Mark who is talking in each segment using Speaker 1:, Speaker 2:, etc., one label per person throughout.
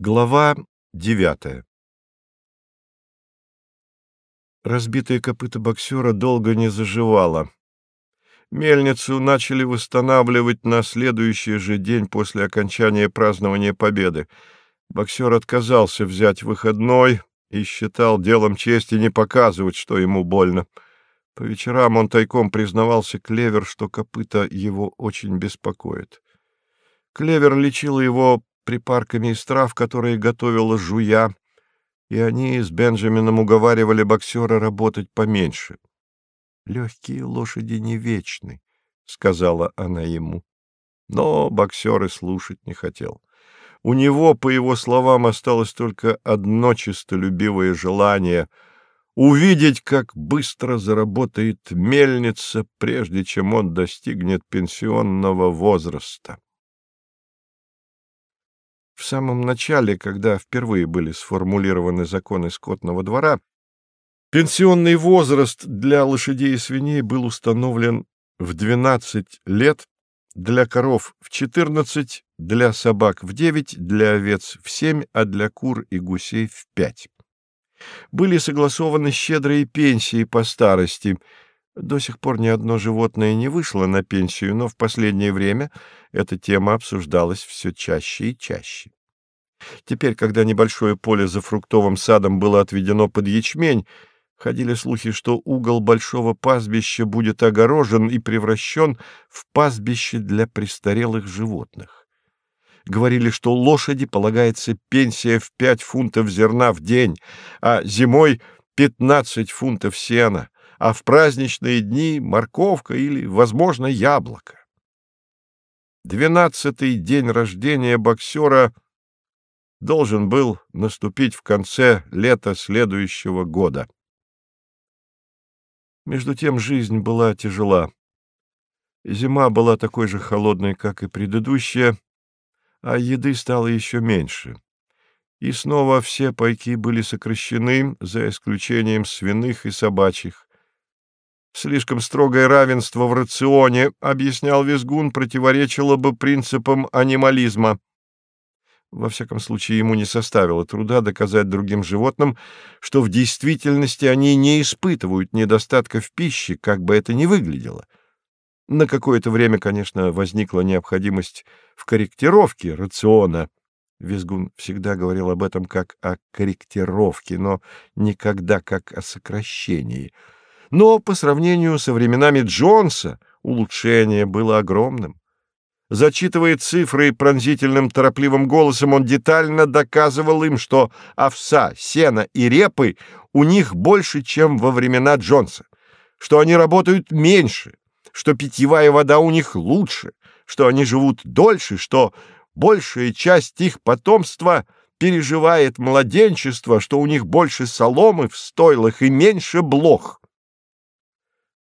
Speaker 1: Глава девятая Разбитое копыто боксера долго не заживало. Мельницу начали восстанавливать на следующий же день после окончания празднования победы. Боксер отказался взять выходной и считал делом чести не показывать, что ему больно. По вечерам он тайком признавался Клевер, что копыта его очень беспокоит. Клевер лечила его припарками из трав, которые готовила жуя, и они с Бенджамином уговаривали боксера работать поменьше. «Легкие лошади не вечны», — сказала она ему. Но боксер и слушать не хотел. У него, по его словам, осталось только одно честолюбивое желание — увидеть, как быстро заработает мельница, прежде чем он достигнет пенсионного возраста. В самом начале, когда впервые были сформулированы законы скотного двора, пенсионный возраст для лошадей и свиней был установлен в 12 лет, для коров в 14, для собак в 9, для овец в 7, а для кур и гусей в 5. Были согласованы щедрые пенсии по старости – до сих пор ни одно животное не вышло на пенсию, но в последнее время эта тема обсуждалась все чаще и чаще. Теперь, когда небольшое поле за фруктовым садом было отведено под ячмень, ходили слухи, что угол большого пастбища будет огорожен и превращен в пастбище для престарелых животных. Говорили, что лошади полагается пенсия в пять фунтов зерна в день, а зимой — пятнадцать фунтов сена — а в праздничные дни морковка или, возможно, яблоко. Двенадцатый день рождения боксера должен был наступить в конце лета следующего года. Между тем жизнь была тяжела. Зима была такой же холодной, как и предыдущая, а еды стало еще меньше. И снова все пайки были сокращены, за исключением свиных и собачьих. Слишком строгое равенство в рационе, объяснял Визгун, противоречило бы принципам анимализма. Во всяком случае, ему не составило труда доказать другим животным, что в действительности они не испытывают недостатка в пище, как бы это ни выглядело. На какое-то время, конечно, возникла необходимость в корректировке рациона. Визгун всегда говорил об этом как о корректировке, но никогда как о сокращении — но по сравнению со временами Джонса улучшение было огромным. Зачитывая цифры пронзительным торопливым голосом, он детально доказывал им, что овса, сена и репы у них больше, чем во времена Джонса, что они работают меньше, что питьевая вода у них лучше, что они живут дольше, что большая часть их потомства переживает младенчество, что у них больше соломы в стойлах и меньше блох.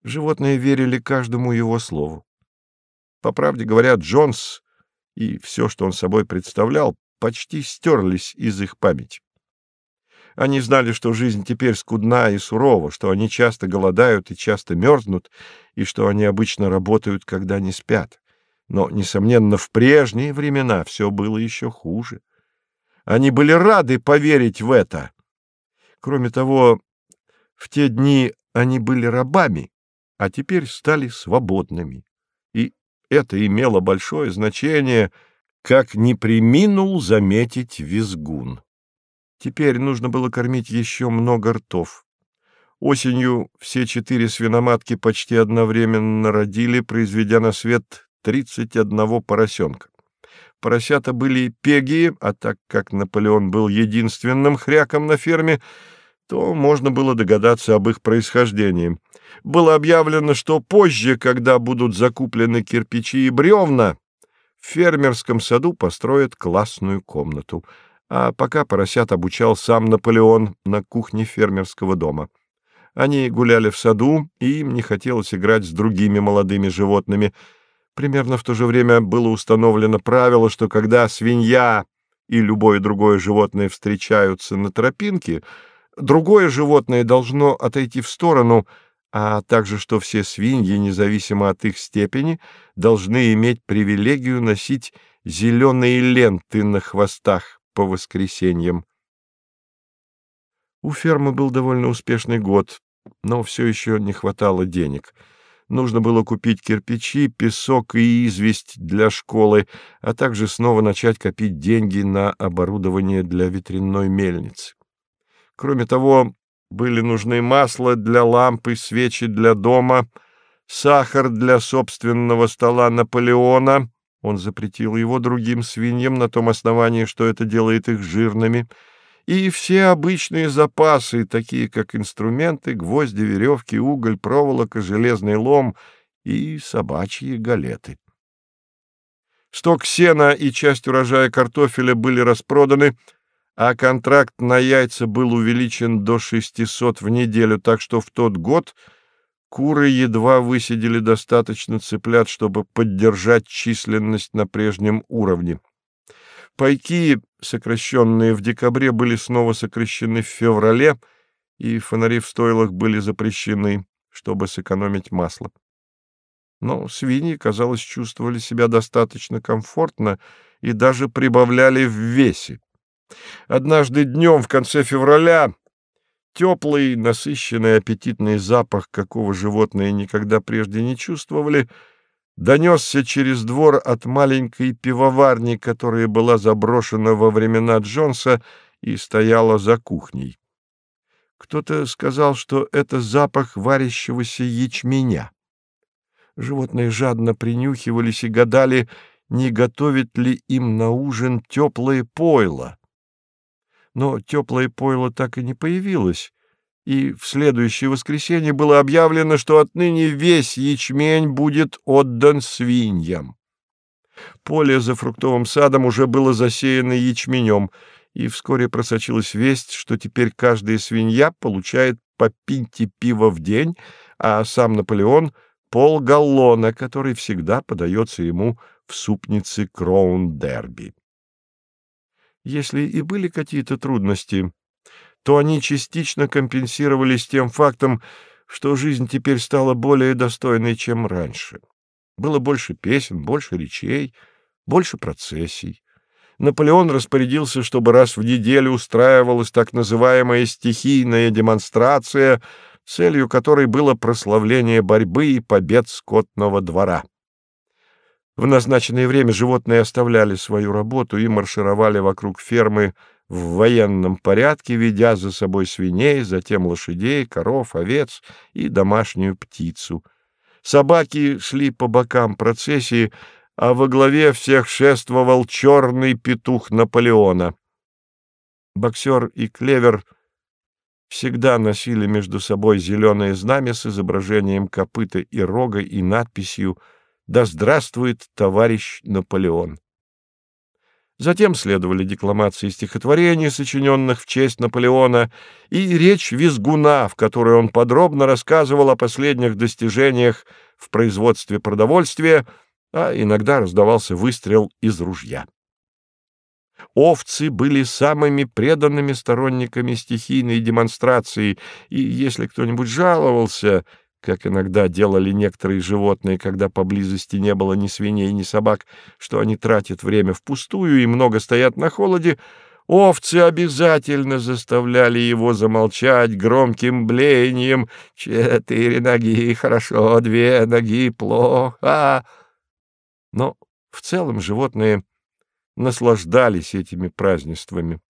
Speaker 1: Животные верили каждому его слову. По правде говоря, Джонс и все, что он собой представлял, почти стерлись из их памяти. Они знали, что жизнь теперь скудна и сурова, что они часто голодают и часто мерзнут, и что они обычно работают, когда не спят. Но, несомненно, в прежние времена все было еще хуже. Они были рады поверить в это. Кроме того, в те дни они были рабами, а теперь стали свободными. Это имело большое значение, как не приминул заметить визгун. Теперь нужно было кормить еще много ртов. Осенью все четыре свиноматки почти одновременно родили, произведя на свет 31 поросенка. Поросята были пегие, а так как Наполеон был единственным хряком на ферме, то можно было догадаться об их происхождении. Было объявлено, что позже, когда будут закуплены кирпичи и бревна, в фермерском саду построят классную комнату, а пока поросят обучал сам Наполеон на кухне фермерского дома. Они гуляли в саду, и им не хотелось играть с другими молодыми животными. Примерно в то же время было установлено правило, что когда свинья и любое другое животное встречаются на тропинке — Другое животное должно отойти в сторону, а также что все свиньи, независимо от их степени, должны иметь привилегию носить зеленые ленты на хвостах, по воскресеньям. У фермы был довольно успешный год, но все еще не хватало денег. Нужно было купить кирпичи, песок и известь для школы, а также снова начать копить деньги на оборудование для ветряной мельницы. Кроме того, были нужны масло для лампы, свечи для дома, сахар для собственного стола Наполеона. Он запретил его другим свиньям на том основании, что это делает их жирными — и все обычные запасы, такие как инструменты, гвозди, веревки, уголь, проволока, железный лом и собачьи галеты. Сток сена и часть урожая картофеля были распроданы, а контракт на яйца был увеличен до 600 в неделю, так что в тот год куры едва высидели достаточно цыплят, чтобы поддержать численность на прежнем уровне. Пайки, сокращенные в декабре, были снова сокращены в феврале, и фонари в стойлах были запрещены, чтобы сэкономить масло. Но свиньи, казалось, чувствовали себя достаточно комфортно и даже прибавляли в весе. Однажды днем в конце февраля теплый, насыщенный, аппетитный запах, какого животные никогда прежде не чувствовали, — донесся через двор от маленькой пивоварни, которая была заброшена во времена Джонса и стояла за кухней. Кто-то сказал, что это запах варящегося ячменя. Животные жадно принюхивались и гадали, не готовит ли им на ужин теплое пойло. Но теплое пойло так и не появилось, и в следующее воскресенье было объявлено, что отныне весь ячмень будет отдан свиньям. Поле за фруктовым садом уже было засеяно ячменем, и вскоре просочилась весть, что теперь каждая свинья получает по пинте пива в день, а сам Наполеон — полгаллона, который всегда подается ему в супнице Кроун-Дерби. Если и были какие-то трудности, то они частично компенсировались тем фактом, что жизнь теперь стала более достойной, чем раньше. Было больше песен, больше речей, больше процессий. Наполеон распорядился, чтобы раз в неделю устраивалась так называемая стихийная демонстрация, целью которой было прославление борьбы и побед скотного двора. В назначенное время животные оставляли свою работу и маршировали вокруг фермы в военном порядке, ведя за собой свиней, затем лошадей, коров, овец и домашнюю птицу. Собаки шли по бокам процессии, а во главе всех шествовал черный петух Наполеона. Боксер и клевер всегда носили между собой зеленое знамя с изображением копыта и рога и надписью «Да здравствует товарищ Наполеон!». Затем следовали декламации стихотворений, сочиненных в честь Наполеона, и речь Визгуна, в которой он подробно рассказывал о последних достижениях в производстве продовольствия, а иногда раздавался выстрел из ружья. Овцы были самыми преданными сторонниками стихийной демонстрации, и если кто-нибудь жаловался, как иногда делали некоторые животные, когда поблизости не было ни свиней, ни собак, что они тратят время впустую и много стоят на холоде, овцы обязательно заставляли его замолчать громким блеянием «Четыре ноги хорошо, две ноги плохо». Но в целом животные наслаждались этими празднествами.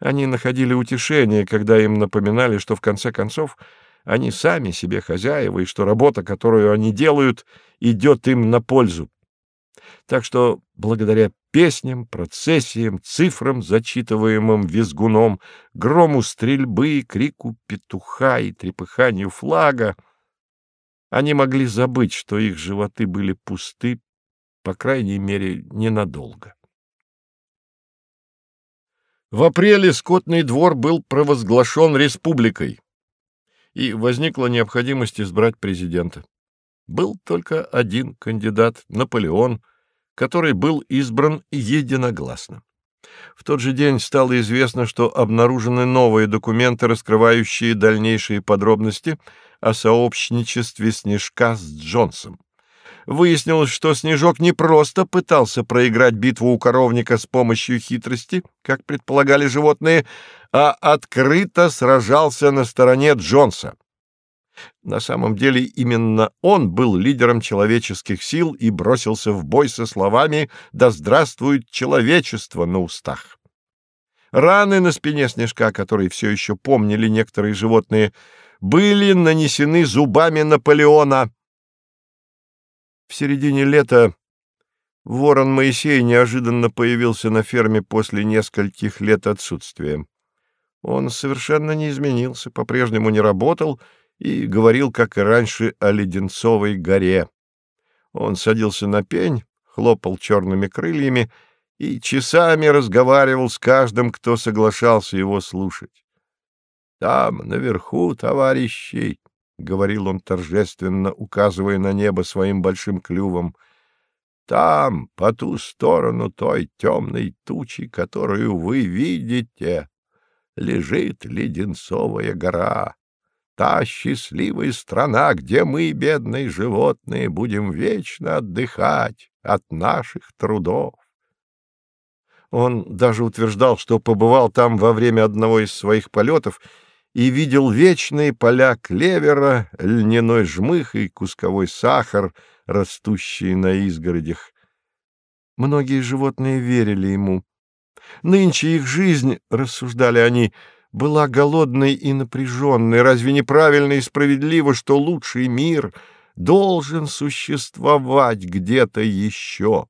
Speaker 1: Они находили утешение, когда им напоминали, что в конце концов они сами себе хозяева, и что работа, которую они делают, идет им на пользу. Так что благодаря песням, процессиям, цифрам, зачитываемым визгуном, грому стрельбы, крику петуха и трепыханию флага, они могли забыть, что их животы были пусты, по крайней мере, ненадолго. В апреле скотный двор был провозглашен республикой и возникла необходимость избрать президента. Был только один кандидат — Наполеон, который был избран единогласно. В тот же день стало известно, что обнаружены новые документы, раскрывающие дальнейшие подробности о сообщничестве Снежка с Джонсом. Выяснилось, что Снежок не просто пытался проиграть битву у коровника с помощью хитрости, как предполагали животные, а открыто сражался на стороне Джонса. На самом деле именно он был лидером человеческих сил и бросился в бой со словами «Да здравствует человечество» на устах. Раны на спине снежка, которые все еще помнили некоторые животные, были нанесены зубами Наполеона. В середине лета ворон Моисей неожиданно появился на ферме после нескольких лет отсутствия. Он совершенно не изменился, по-прежнему не работал и говорил, как и раньше, о Леденцовой горе. Он садился на пень, хлопал черными крыльями и часами разговаривал с каждым, кто соглашался его слушать. «Там, наверху, товарищи!» — говорил он торжественно, указывая на небо своим большим клювом. «Там, по ту сторону той темной тучи, которую вы видите, лежит Леденцовая гора, та счастливая страна, где мы, бедные животные, будем вечно отдыхать от наших трудов. Он даже утверждал, что побывал там во время одного из своих полетов и видел вечные поля клевера, льняной жмых и кусковой сахар, растущие на изгородях. Многие животные верили ему. Нынче их жизнь, рассуждали они, была голодной и напряженной. Разве неправильно и справедливо, что лучший мир должен существовать где-то еще?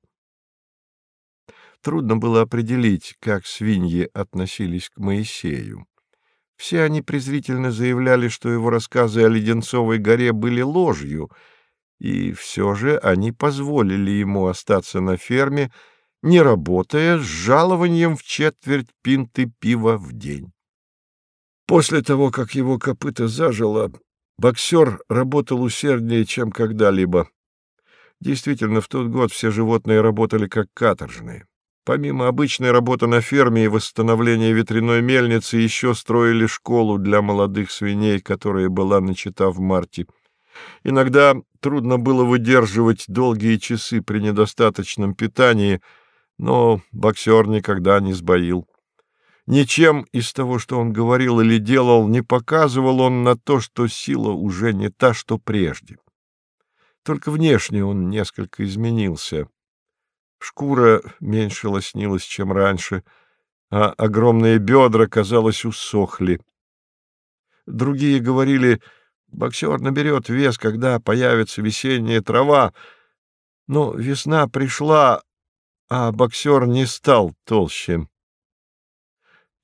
Speaker 1: Трудно было определить, как свиньи относились к Моисею. Все они презрительно заявляли, что его рассказы о Леденцовой горе были ложью, и все же они позволили ему остаться на ферме, не работая, с жалованием в четверть пинты пива в день. После того, как его копыто зажило, боксер работал усерднее, чем когда-либо. Действительно, в тот год все животные работали как каторжные. Помимо обычной работы на ферме и восстановления ветряной мельницы, еще строили школу для молодых свиней, которая была начата в марте. Иногда трудно было выдерживать долгие часы при недостаточном питании, но боксер никогда не сбоил. Ничем из того, что он говорил или делал, не показывал он на то, что сила уже не та, что прежде. Только внешне он несколько изменился. Шкура меньше лоснилась, чем раньше, а огромные бедра, казалось, усохли. Другие говорили, боксер наберет вес, когда появится весенняя трава. Но весна пришла, а боксер не стал толще.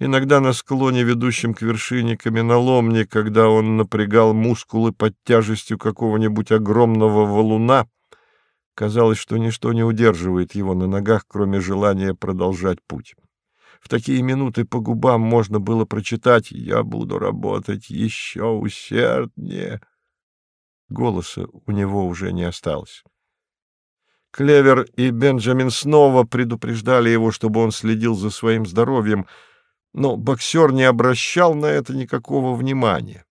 Speaker 1: Иногда на склоне, ведущем к вершине каменоломни, когда он напрягал мускулы под тяжестью какого-нибудь огромного валуна, Казалось, что ничто не удерживает его на ногах, кроме желания продолжать путь. В такие минуты по губам можно было прочитать «Я буду работать еще усерднее». Голоса у него уже не осталось. Клевер и Бенджамин снова предупреждали его, чтобы он следил за своим здоровьем, но боксер не обращал на это никакого внимания.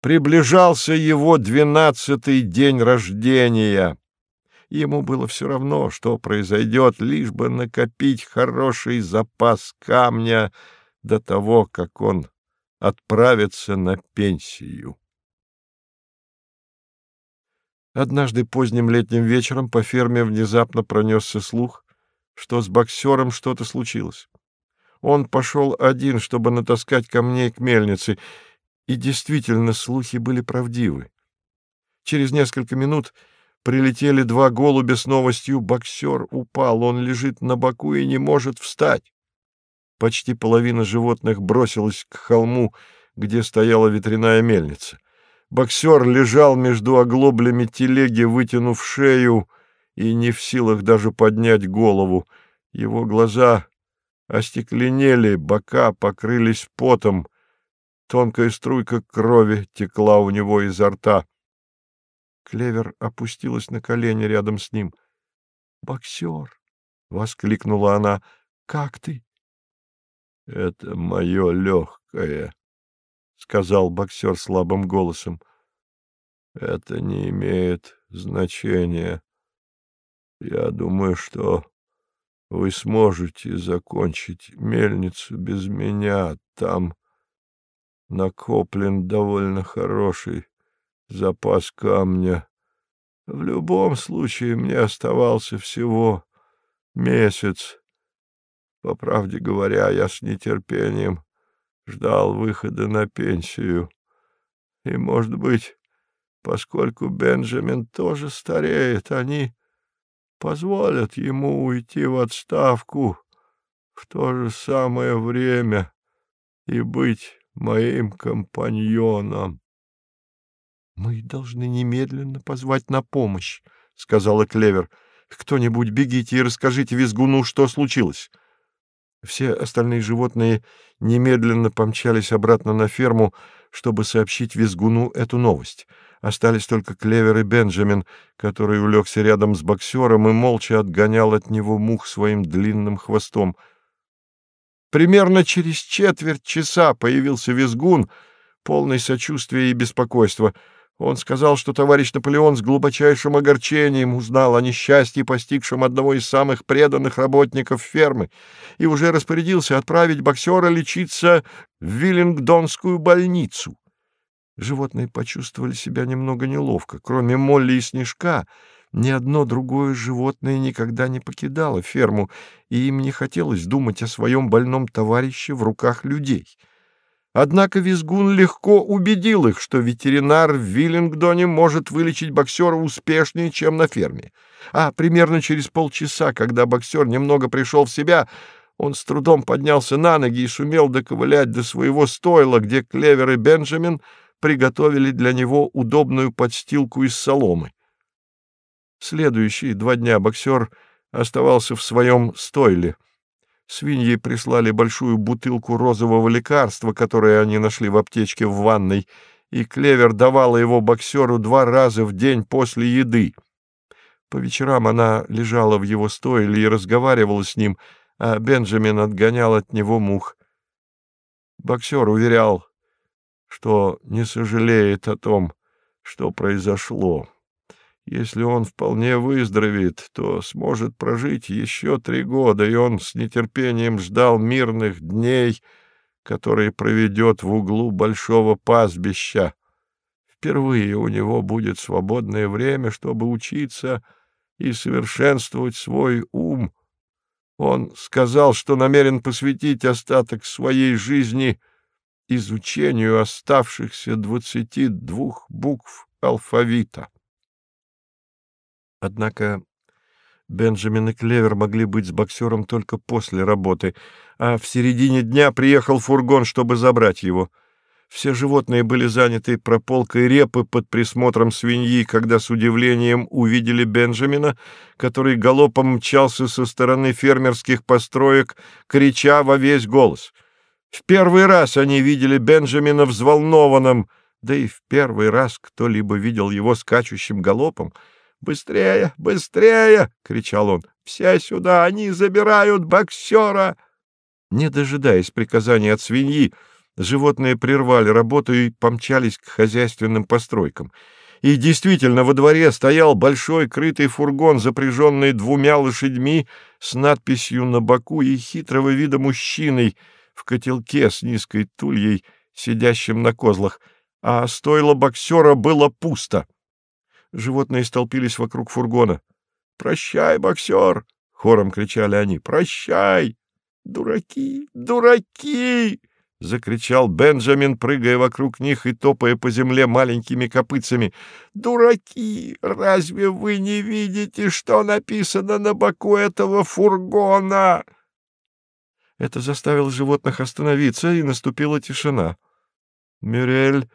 Speaker 1: Приближался его двенадцатый день рождения — Ему было все равно, что произойдет, лишь бы накопить хороший запас камня до того, как он отправится на пенсию. Однажды поздним летним вечером по ферме внезапно пронесся слух, что с боксером что-то случилось. Он пошел один, чтобы натаскать камней к мельнице, и действительно слухи были правдивы. Через несколько минут Прилетели два голубя с новостью «Боксер упал, он лежит на боку и не может встать». Почти половина животных бросилась к холму, где стояла ветряная мельница. Боксер лежал между оглоблями телеги, вытянув шею, и не в силах даже поднять голову. Его глаза остекленели, бока покрылись потом, тонкая струйка крови текла у него изо рта. Клевер опустилась на колени рядом с ним. «Боксер!» — воскликнула она. «Как ты?» «Это мое легкое», — сказал боксер слабым голосом. Это не имеет значения. Я думаю, что вы сможете закончить мельницу без меня. Там накоплен довольно хороший запас камня. В любом случае мне оставался всего месяц. По правде говоря, я с нетерпением ждал выхода на пенсию. И, может быть, поскольку Бенджамин тоже стареет, они позволят ему уйти в отставку в то же самое время и быть моим компаньоном.
Speaker 2: — Мы должны немедленно позвать на помощь, — сказала Клевер. — Кто-нибудь бегите и расскажите визгуну, что случилось. Все остальные животные немедленно помчались обратно на ферму, чтобы сообщить визгуну эту новость. Остались только Клевер и Бенджамин, который улегся рядом с боксером и молча отгонял от него мух своим длинным хвостом. Примерно через четверть часа появился визгун, полный сочувствия и беспокойства — он сказал, что товарищ Наполеон с глубочайшим огорчением узнал о несчастье, постигшем одного из самых преданных работников фермы, и уже распорядился отправить боксера лечиться в Виллингдонскую больницу. Животные почувствовали себя немного неловко. Кроме Молли и Снежка, ни одно другое животное никогда не покидало ферму, и им не хотелось думать о своем больном товарище в руках людей — Однако Визгун легко убедил их, что ветеринар в Виллингдоне может вылечить боксера успешнее, чем на ферме. А примерно через полчаса, когда боксер немного пришел в себя, он с трудом поднялся на ноги и сумел доковылять до своего стойла, где Клевер и Бенджамин приготовили для него удобную подстилку из соломы. Следующие два дня боксер оставался в своем стойле — Свиньи прислали большую бутылку розового лекарства, которое они нашли в аптечке в ванной, и Клевер давала его боксеру два раза в день после еды. По вечерам она лежала в его стойле и разговаривала с ним, а Бенджамин отгонял от него мух. Боксер уверял, что не сожалеет о том, что произошло. Если он вполне выздоровеет, то сможет прожить еще три года, и он с нетерпением ждал мирных дней, которые проведет в углу большого пастбища. Впервые у него будет свободное время, чтобы учиться и совершенствовать свой ум. Он сказал, что намерен посвятить остаток своей жизни изучению оставшихся двадцати двух букв алфавита. Однако Бенджамин и Клевер могли быть с боксером только после работы, а в середине дня приехал фургон, чтобы забрать его. Все животные были заняты прополкой репы под присмотром свиньи, когда с удивлением увидели Бенджамина, который галопом мчался со стороны фермерских построек, крича во весь голос. В первый раз они видели Бенджамина взволнованным, да и в первый раз кто-либо видел его скачущим галопом — «Быстрее! Быстрее!» — кричал он. «Все сюда! Они забирают боксера!» Не дожидаясь приказания от свиньи, животные прервали работу и помчались к хозяйственным постройкам. И действительно, во дворе стоял большой крытый фургон, запряженный двумя лошадьми с надписью на боку и хитрого вида мужчиной в котелке с низкой тульей, сидящим на козлах, а стойло боксера было пусто. Животные столпились вокруг фургона. «Прощай, боксер!» — хором кричали они. «Прощай! Дураки! Дураки!» — закричал Бенджамин, прыгая вокруг них и топая по земле маленькими копытцами. «Дураки! Разве вы не видите, что написано на боку этого фургона?» Это заставило животных остановиться, и наступила тишина. Мюрель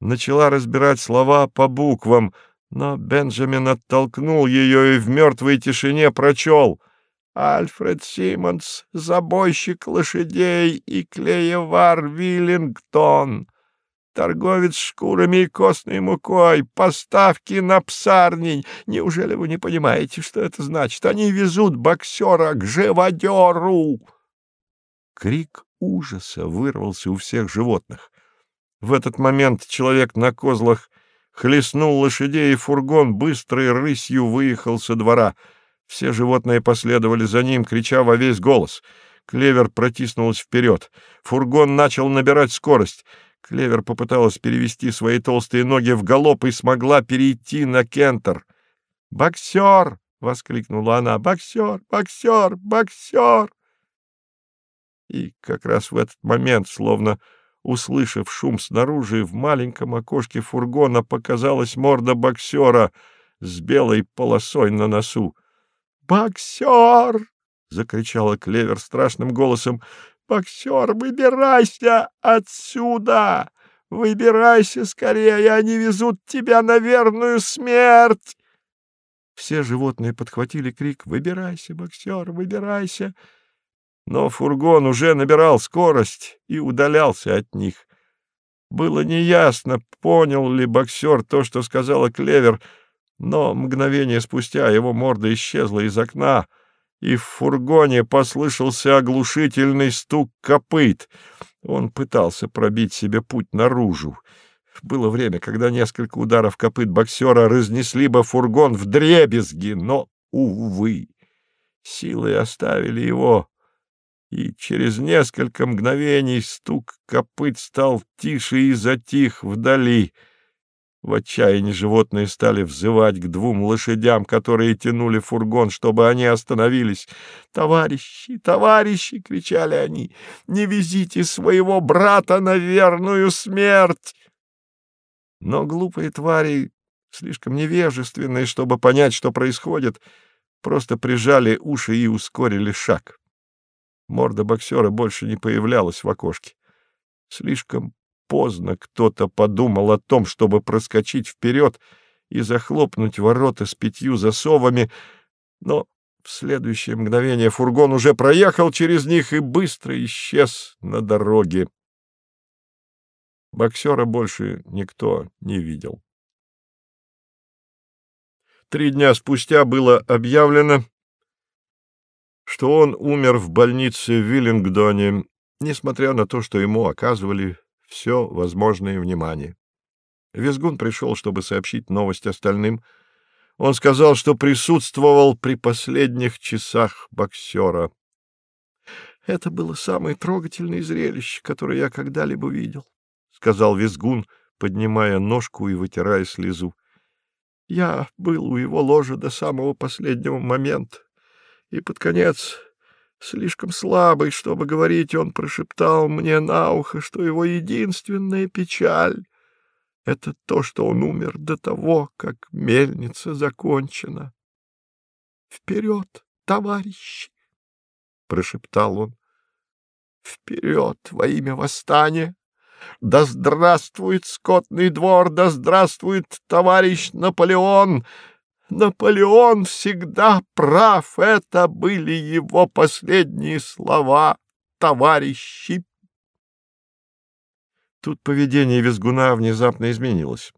Speaker 2: начала разбирать слова по буквам — но Бенджамин оттолкнул ее и в мертвой тишине прочел «Альфред Симмонс, забойщик лошадей и клеевар Виллингтон, торговец шкурами и костной мукой, поставки на псарней. Неужели вы не понимаете, что это значит? Они везут боксера к живодеру!» Крик ужаса вырвался у всех животных. В этот момент человек на козлах
Speaker 1: хлестнул лошадей, и фургон быстрой рысью выехал со двора. Все животные последовали за ним, крича во весь голос. Клевер протиснулась вперед. Фургон начал набирать скорость. Клевер попыталась перевести свои толстые ноги в галоп и смогла перейти на кентер. «Боксер!» — воскликнула она. «Боксер! Боксер! Боксер!» И как раз в этот момент, словно услышав шум снаружи, в маленьком окошке фургона показалась морда боксера с белой полосой на носу. «Боксер!» — закричала Клевер страшным голосом. «Боксер, выбирайся отсюда! Выбирайся скорее, они везут тебя на верную смерть!» Все животные подхватили крик «Выбирайся, боксер, выбирайся!» Но фургон уже набирал скорость и удалялся от них. Было неясно, понял ли боксер то, что сказала Клевер, но мгновение спустя его морда исчезла из окна, и в фургоне послышался оглушительный стук копыт. Он пытался пробить себе путь наружу. Было время, когда несколько ударов копыт боксера разнесли бы фургон в дребезги, но, увы, силы оставили его, и через несколько мгновений стук копыт стал тише и затих вдали — в отчаянии животные стали взывать к двум лошадям, которые тянули фургон, чтобы они остановились. «Товарищи, товарищи!» — кричали они. «Не везите своего брата на верную смерть!» Но глупые твари, слишком невежественные, чтобы понять, что происходит, просто прижали уши и ускорили шаг. Морда боксера больше не появлялась в окошке. Слишком поздно кто-то подумал о том, чтобы проскочить вперед и захлопнуть ворота с пятью засовами, но в следующее мгновение фургон уже проехал через них и быстро исчез на дороге. Боксера больше никто не видел. Три дня спустя было объявлено, что он умер в больнице в Виллингдоне, несмотря на то, что ему оказывали все возможное внимание. Визгун пришел, чтобы сообщить новость остальным. Он сказал, что присутствовал при последних часах боксера. «Это было самое трогательное зрелище, которое я когда-либо видел», — сказал Визгун, поднимая ножку и вытирая слезу. «Я был у его ложа до самого последнего момента, и под конец Слишком слабый, чтобы говорить, он прошептал мне на ухо, что его единственная печаль — это то, что он умер до того, как мельница закончена. — Вперед, товарищи! — прошептал он. — Вперед во имя восстания! Да здравствует скотный двор, да здравствует товарищ Наполеон! Наполеон всегда прав, это были его последние слова, товарищи. Тут поведение визгуна внезапно изменилось.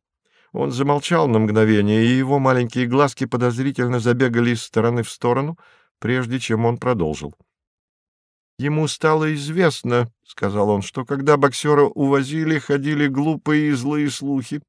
Speaker 1: Он замолчал на мгновение, и его маленькие глазки подозрительно забегали из стороны в сторону, прежде чем он продолжил. «Ему стало известно, — сказал он, — что когда боксера увозили, ходили глупые и злые слухи.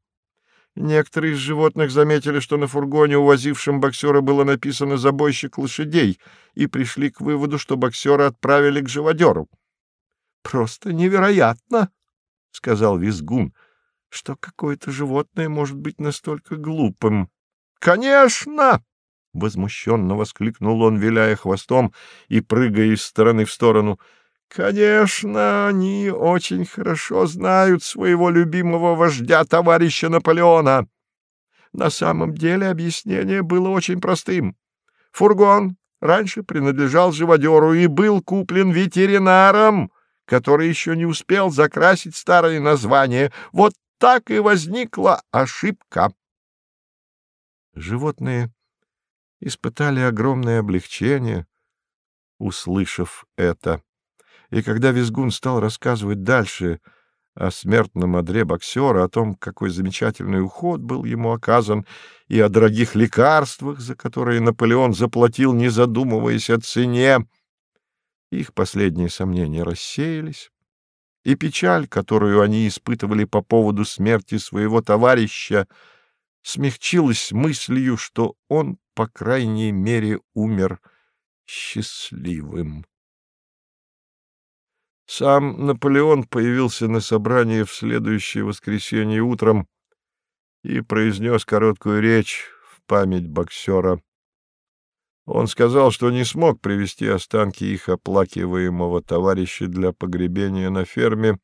Speaker 1: Некоторые из животных заметили, что на фургоне, увозившем боксера, было написано «забойщик лошадей», и пришли к выводу, что боксера отправили к живодеру. — Просто невероятно, — сказал Визгун, — что какое-то животное может быть настолько глупым. — Конечно! — возмущенно воскликнул он, виляя хвостом и прыгая из стороны в сторону — Конечно, они очень хорошо знают своего любимого вождя, товарища Наполеона. На самом деле объяснение было очень простым. Фургон раньше принадлежал живодеру и был куплен ветеринаром, который еще не успел закрасить старое название. Вот так и возникла ошибка. Животные испытали огромное облегчение, услышав это и когда Визгун стал рассказывать дальше о смертном одре боксера, о том, какой замечательный уход был ему оказан, и о дорогих лекарствах, за которые Наполеон заплатил, не задумываясь о цене, их последние сомнения рассеялись, и печаль, которую они испытывали по поводу смерти своего товарища,
Speaker 2: смягчилось мыслью, что он, по крайней мере, умер счастливым. Сам Наполеон появился на собрании в следующее воскресенье утром и произнес короткую речь в память боксера. Он сказал, что не смог привести останки их оплакиваемого товарища для погребения на ферме,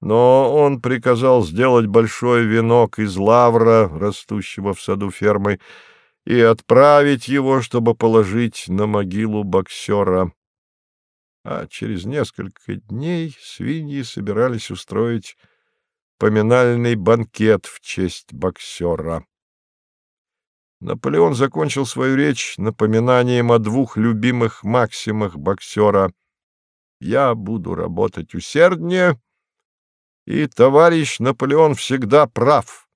Speaker 2: но он приказал сделать большой венок из лавра, растущего в саду фермы, и отправить его, чтобы положить на могилу боксера а через несколько дней свиньи собирались устроить поминальный банкет в честь боксера. Наполеон закончил свою речь напоминанием о двух любимых максимах боксера «Я буду работать усерднее», и товарищ Наполеон всегда прав.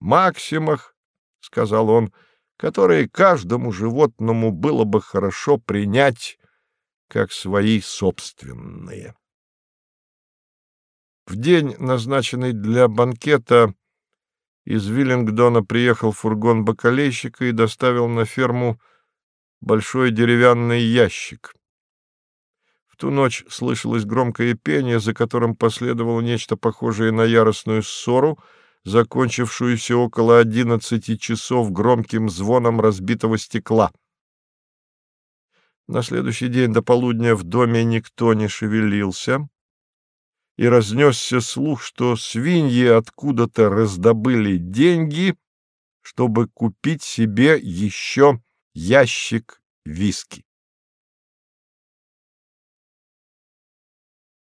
Speaker 2: «Максимах», — сказал он, — «которые каждому животному было бы хорошо принять как свои собственные. В день, назначенный для банкета, из Виллингдона приехал фургон бакалейщика и доставил на ферму большой деревянный ящик. В ту ночь слышалось громкое пение, за которым последовало нечто похожее на яростную ссору, закончившуюся около одиннадцати часов громким звоном разбитого стекла — на следующий день до полудня в доме никто не шевелился, и разнесся слух, что свиньи откуда-то раздобыли деньги, чтобы купить себе еще ящик виски.